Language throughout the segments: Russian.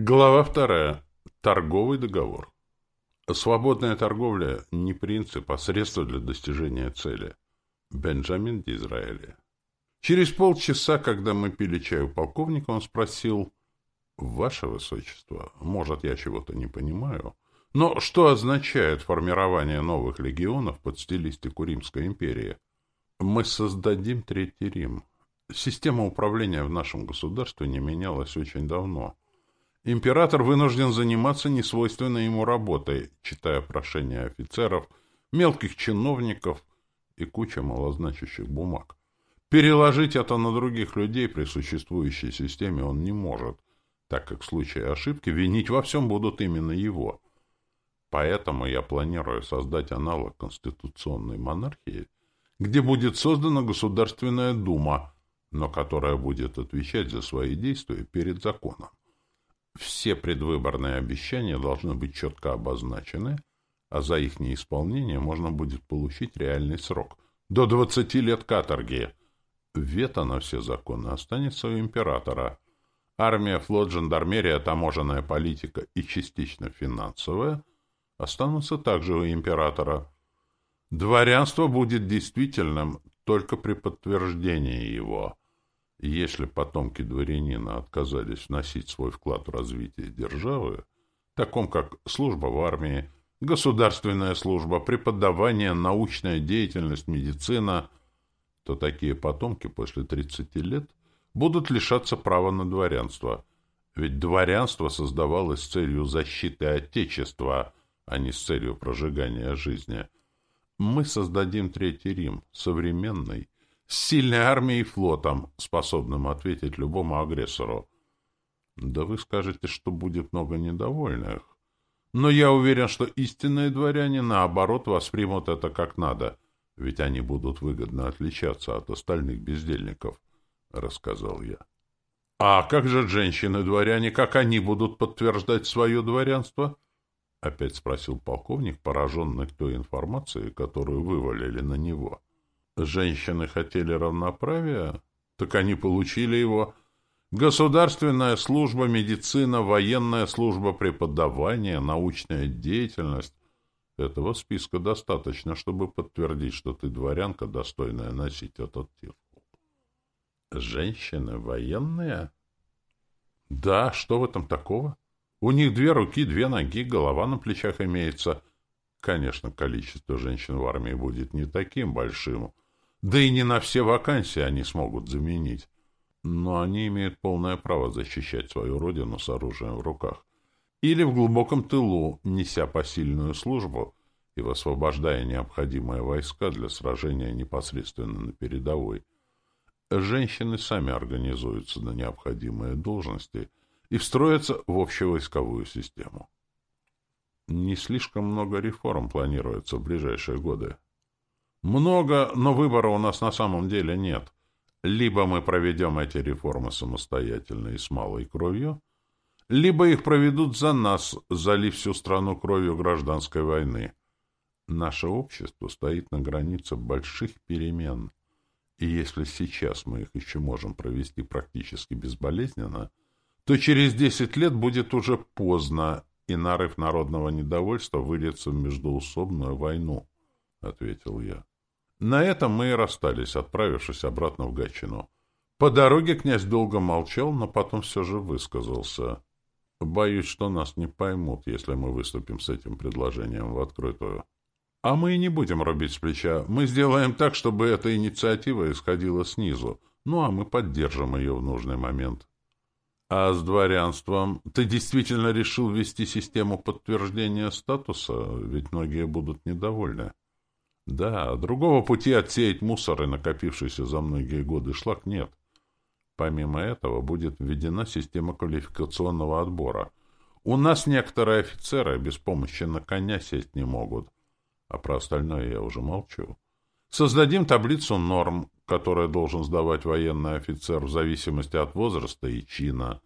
Глава вторая. Торговый договор. Свободная торговля – не принцип, а средство для достижения цели. Бенджамин Дизраэли. Через полчаса, когда мы пили чай у полковника, он спросил, «Ваше Высочество, может, я чего-то не понимаю, но что означает формирование новых легионов под стилистику Римской империи? Мы создадим Третий Рим. Система управления в нашем государстве не менялась очень давно». Император вынужден заниматься несвойственной ему работой, читая прошения офицеров, мелких чиновников и куча малозначащих бумаг. Переложить это на других людей при существующей системе он не может, так как в случае ошибки винить во всем будут именно его. Поэтому я планирую создать аналог конституционной монархии, где будет создана Государственная Дума, но которая будет отвечать за свои действия перед законом. Все предвыборные обещания должны быть четко обозначены, а за их неисполнение можно будет получить реальный срок — до 20 лет каторги. Вето на все законы останется у императора. Армия, флот, жандармерия, таможенная политика и частично финансовая останутся также у императора. Дворянство будет действительным только при подтверждении его — если потомки дворянина отказались вносить свой вклад в развитие державы, таком как служба в армии, государственная служба, преподавание, научная деятельность, медицина, то такие потомки после 30 лет будут лишаться права на дворянство. Ведь дворянство создавалось с целью защиты Отечества, а не с целью прожигания жизни. Мы создадим Третий Рим, современный, с сильной армией и флотом, способным ответить любому агрессору. Да вы скажете, что будет много недовольных. Но я уверен, что истинные дворяне, наоборот, воспримут это как надо, ведь они будут выгодно отличаться от остальных бездельников, — рассказал я. — А как же женщины-дворяне, как они будут подтверждать свое дворянство? — опять спросил полковник, пораженный той информацией, которую вывалили на него. — Женщины хотели равноправия? Так они получили его. Государственная служба, медицина, военная служба, преподавание, научная деятельность. Этого списка достаточно, чтобы подтвердить, что ты дворянка, достойная носить этот титул. Женщины военные? Да, что в этом такого? У них две руки, две ноги, голова на плечах имеется. Конечно, количество женщин в армии будет не таким большим, да и не на все вакансии они смогут заменить. Но они имеют полное право защищать свою родину с оружием в руках. Или в глубоком тылу, неся посильную службу и высвобождая необходимые войска для сражения непосредственно на передовой. Женщины сами организуются на необходимые должности и встроятся в общевойсковую систему. Не слишком много реформ планируется в ближайшие годы. Много, но выбора у нас на самом деле нет. Либо мы проведем эти реформы самостоятельно и с малой кровью, либо их проведут за нас, залив всю страну кровью гражданской войны. Наше общество стоит на границе больших перемен, и если сейчас мы их еще можем провести практически безболезненно, то через десять лет будет уже поздно, и нарыв народного недовольства выльется в междоусобную войну, — ответил я. На этом мы и расстались, отправившись обратно в Гатчину. По дороге князь долго молчал, но потом все же высказался. Боюсь, что нас не поймут, если мы выступим с этим предложением в открытую. А мы и не будем рубить с плеча. Мы сделаем так, чтобы эта инициатива исходила снизу. Ну, а мы поддержим ее в нужный момент. А с дворянством ты действительно решил ввести систему подтверждения статуса? Ведь многие будут недовольны. Да, другого пути отсеять мусор и накопившийся за многие годы шлак нет. Помимо этого будет введена система квалификационного отбора. У нас некоторые офицеры без помощи на коня сесть не могут. А про остальное я уже молчу. Создадим таблицу норм, которую должен сдавать военный офицер в зависимости от возраста и чина.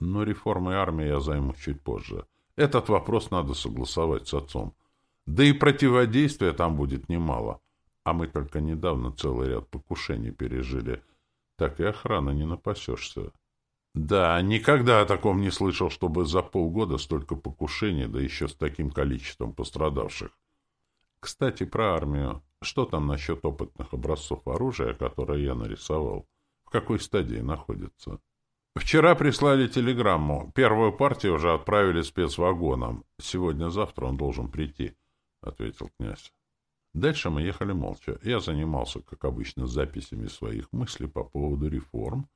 Но реформой армии я займусь чуть позже. Этот вопрос надо согласовать с отцом. Да и противодействия там будет немало. А мы только недавно целый ряд покушений пережили. Так и охраны не напасешься. Да, никогда о таком не слышал, чтобы за полгода столько покушений, да еще с таким количеством пострадавших. Кстати, про армию. Что там насчет опытных образцов оружия, которые я нарисовал? В какой стадии находится? Вчера прислали телеграмму. Первую партию уже отправили спецвагоном. Сегодня-завтра он должен прийти, — ответил князь. Дальше мы ехали молча. Я занимался, как обычно, записями своих мыслей по поводу реформ,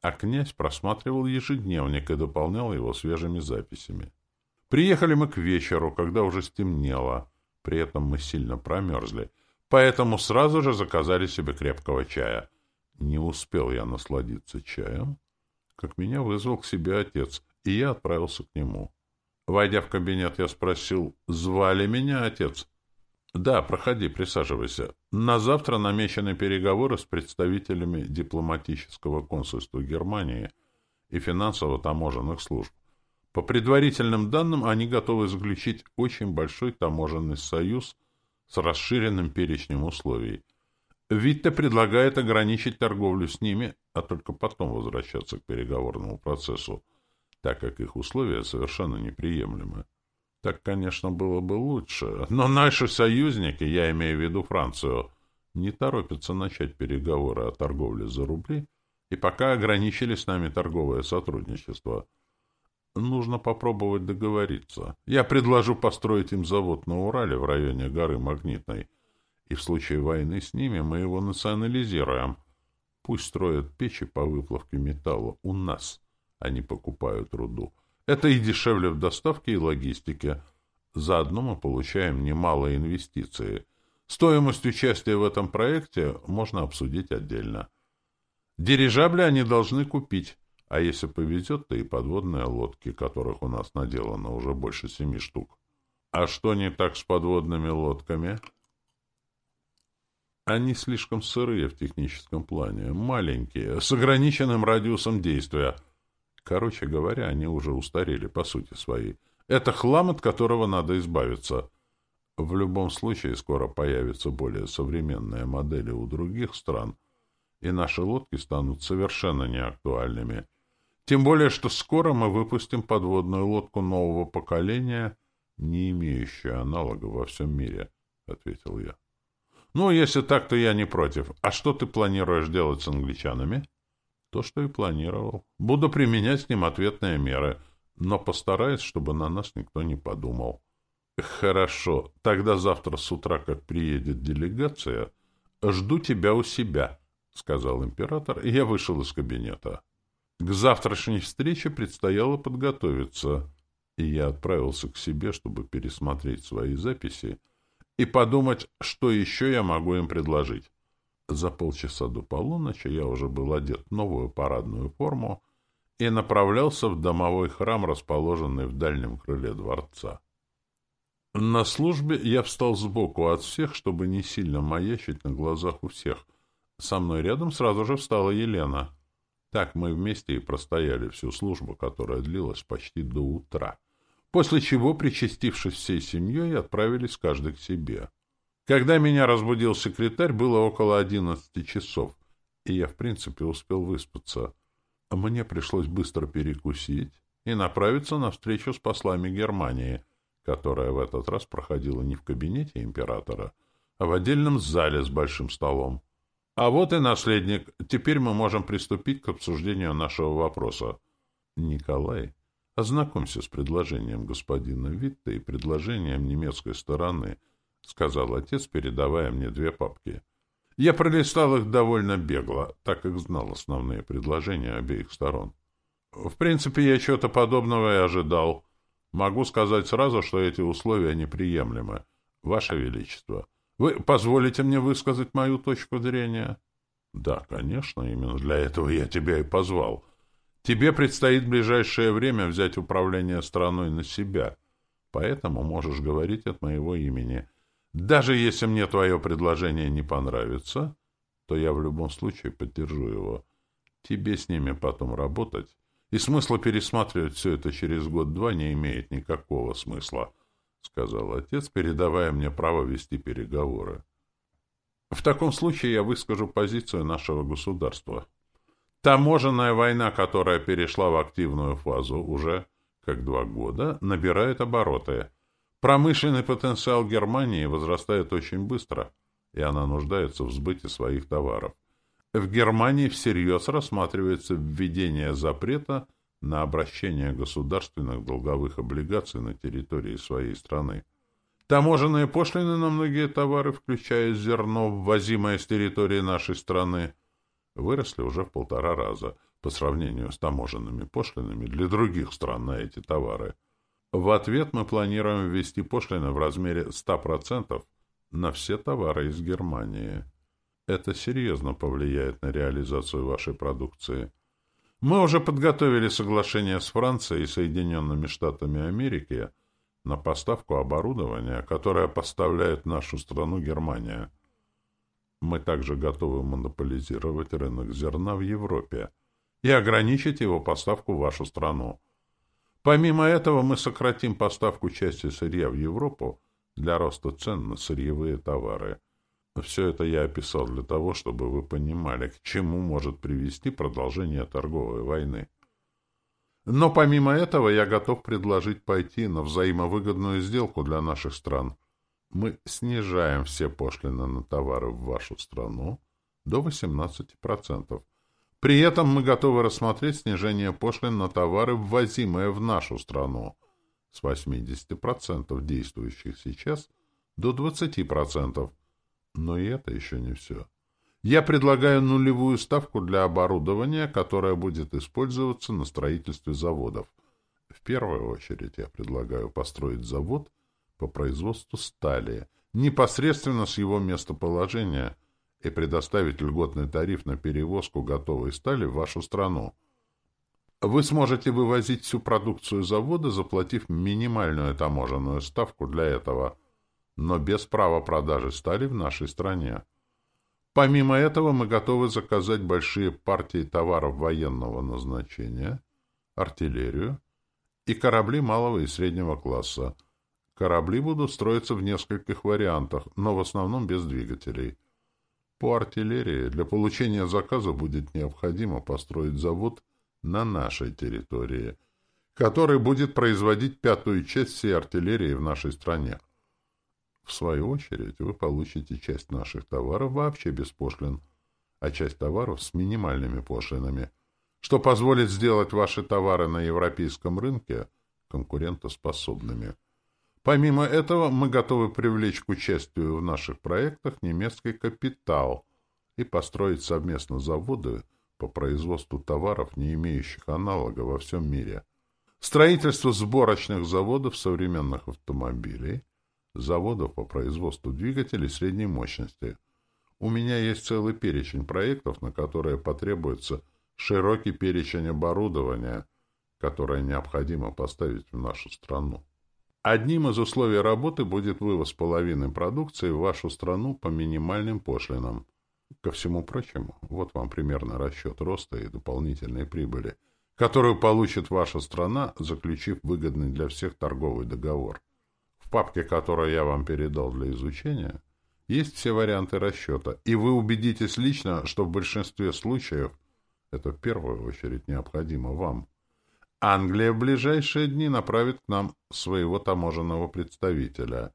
а князь просматривал ежедневник и дополнял его свежими записями. Приехали мы к вечеру, когда уже стемнело. При этом мы сильно промерзли, поэтому сразу же заказали себе крепкого чая. Не успел я насладиться чаем, как меня вызвал к себе отец, и я отправился к нему. Войдя в кабинет, я спросил, звали меня отец? Да, проходи, присаживайся. На завтра намечены переговоры с представителями дипломатического консульства Германии и финансово-таможенных служб. По предварительным данным, они готовы заключить очень большой таможенный союз с расширенным перечнем условий. Витте предлагает ограничить торговлю с ними, а только потом возвращаться к переговорному процессу, так как их условия совершенно неприемлемы. Так, конечно, было бы лучше, но наши союзники, я имею в виду Францию, не торопятся начать переговоры о торговле за рубли и пока ограничили с нами торговое сотрудничество. Нужно попробовать договориться. Я предложу построить им завод на Урале в районе горы Магнитной, и в случае войны с ними мы его национализируем. Пусть строят печи по выплавке металла у нас, они покупают руду. Это и дешевле в доставке и логистике. Заодно мы получаем немалые инвестиции. Стоимость участия в этом проекте можно обсудить отдельно. Дирижабли они должны купить, а если повезет, то и подводные лодки, которых у нас наделано уже больше семи штук. А что не так с подводными лодками? Они слишком сырые в техническом плане, маленькие, с ограниченным радиусом действия. Короче говоря, они уже устарели по сути своей. Это хлам, от которого надо избавиться. В любом случае, скоро появятся более современные модели у других стран, и наши лодки станут совершенно неактуальными. Тем более, что скоро мы выпустим подводную лодку нового поколения, не имеющую аналога во всем мире, — ответил я. Ну, если так, то я не против. А что ты планируешь делать с англичанами? То, что и планировал. Буду применять с ним ответные меры, но постараюсь, чтобы на нас никто не подумал. Хорошо. Тогда завтра с утра, как приедет делегация, жду тебя у себя, сказал император, и я вышел из кабинета. К завтрашней встрече предстояло подготовиться, и я отправился к себе, чтобы пересмотреть свои записи и подумать, что еще я могу им предложить. За полчаса до полуночи я уже был одет в новую парадную форму и направлялся в домовой храм, расположенный в дальнем крыле дворца. На службе я встал сбоку от всех, чтобы не сильно маячить на глазах у всех. Со мной рядом сразу же встала Елена. Так мы вместе и простояли всю службу, которая длилась почти до утра после чего, причастившись всей семьей, отправились каждый к себе. Когда меня разбудил секретарь, было около одиннадцати часов, и я, в принципе, успел выспаться. Мне пришлось быстро перекусить и направиться на встречу с послами Германии, которая в этот раз проходила не в кабинете императора, а в отдельном зале с большим столом. А вот и наследник. Теперь мы можем приступить к обсуждению нашего вопроса. Николай Ознакомься с предложением господина Витта и предложением немецкой стороны, — сказал отец, передавая мне две папки. Я пролистал их довольно бегло, так как знал основные предложения обеих сторон. В принципе, я чего-то подобного и ожидал. Могу сказать сразу, что эти условия неприемлемы. Ваше Величество, вы позволите мне высказать мою точку зрения? Да, конечно, именно для этого я тебя и позвал. Тебе предстоит в ближайшее время взять управление страной на себя, поэтому можешь говорить от моего имени. Даже если мне твое предложение не понравится, то я в любом случае поддержу его. Тебе с ними потом работать, и смысла пересматривать все это через год-два не имеет никакого смысла, — сказал отец, передавая мне право вести переговоры. В таком случае я выскажу позицию нашего государства. Таможенная война, которая перешла в активную фазу уже как два года, набирает обороты. Промышленный потенциал Германии возрастает очень быстро, и она нуждается в сбыте своих товаров. В Германии всерьез рассматривается введение запрета на обращение государственных долговых облигаций на территории своей страны. Таможенные пошлины на многие товары, включая зерно, ввозимое с территории нашей страны, выросли уже в полтора раза по сравнению с таможенными пошлинами для других стран на эти товары. В ответ мы планируем ввести пошлины в размере 100% на все товары из Германии. Это серьезно повлияет на реализацию вашей продукции. Мы уже подготовили соглашение с Францией и Соединенными Штатами Америки на поставку оборудования, которое поставляет нашу страну Германия. Мы также готовы монополизировать рынок зерна в Европе и ограничить его поставку в вашу страну. Помимо этого, мы сократим поставку части сырья в Европу для роста цен на сырьевые товары. Все это я описал для того, чтобы вы понимали, к чему может привести продолжение торговой войны. Но помимо этого я готов предложить пойти на взаимовыгодную сделку для наших стран. Мы снижаем все пошлины на товары в вашу страну до 18%. При этом мы готовы рассмотреть снижение пошлин на товары, ввозимые в нашу страну, с 80% действующих сейчас до 20%. Но и это еще не все. Я предлагаю нулевую ставку для оборудования, которое будет использоваться на строительстве заводов. В первую очередь я предлагаю построить завод по производству стали, непосредственно с его местоположения, и предоставить льготный тариф на перевозку готовой стали в вашу страну. Вы сможете вывозить всю продукцию завода, заплатив минимальную таможенную ставку для этого – но без права продажи стали в нашей стране. Помимо этого, мы готовы заказать большие партии товаров военного назначения, артиллерию и корабли малого и среднего класса. Корабли будут строиться в нескольких вариантах, но в основном без двигателей. По артиллерии для получения заказа будет необходимо построить завод на нашей территории, который будет производить пятую часть всей артиллерии в нашей стране. В свою очередь, вы получите часть наших товаров вообще без пошлин, а часть товаров с минимальными пошлинами, что позволит сделать ваши товары на европейском рынке конкурентоспособными. Помимо этого, мы готовы привлечь к участию в наших проектах немецкий капитал и построить совместно заводы по производству товаров, не имеющих аналога во всем мире. Строительство сборочных заводов современных автомобилей, заводов по производству двигателей средней мощности. У меня есть целый перечень проектов, на которые потребуется широкий перечень оборудования, которое необходимо поставить в нашу страну. Одним из условий работы будет вывоз половины продукции в вашу страну по минимальным пошлинам. Ко всему прочему, вот вам примерно расчет роста и дополнительной прибыли, которую получит ваша страна, заключив выгодный для всех торговый договор. В папке, которую я вам передал для изучения, есть все варианты расчета, и вы убедитесь лично, что в большинстве случаев это в первую очередь необходимо вам. Англия в ближайшие дни направит к нам своего таможенного представителя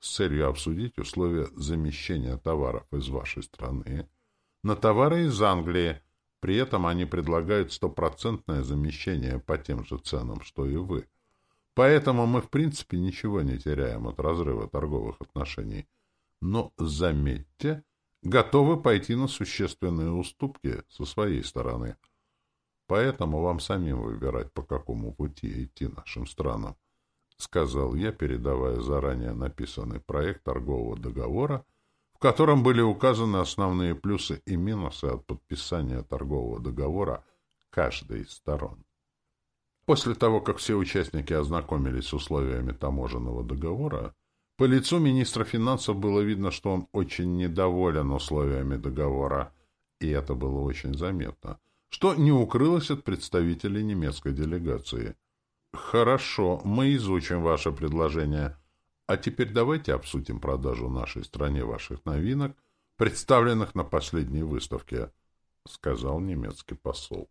с целью обсудить условия замещения товаров из вашей страны на товары из Англии. При этом они предлагают стопроцентное замещение по тем же ценам, что и вы. Поэтому мы, в принципе, ничего не теряем от разрыва торговых отношений. Но, заметьте, готовы пойти на существенные уступки со своей стороны. Поэтому вам самим выбирать, по какому пути идти нашим странам, — сказал я, передавая заранее написанный проект торгового договора, в котором были указаны основные плюсы и минусы от подписания торгового договора каждой из сторон. После того, как все участники ознакомились с условиями таможенного договора, по лицу министра финансов было видно, что он очень недоволен условиями договора, и это было очень заметно, что не укрылось от представителей немецкой делегации. «Хорошо, мы изучим ваше предложение. А теперь давайте обсудим продажу нашей стране ваших новинок, представленных на последней выставке. сказал немецкий посол.